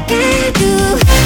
I can do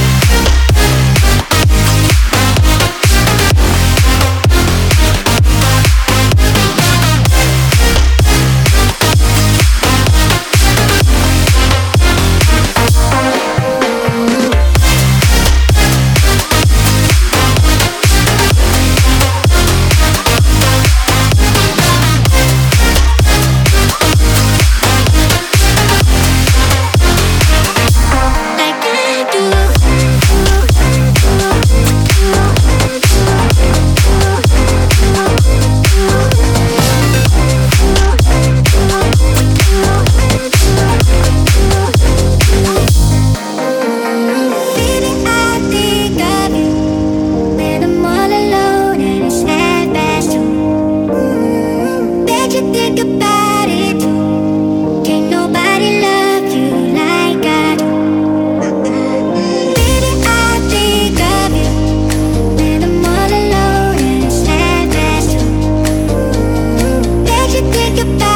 you back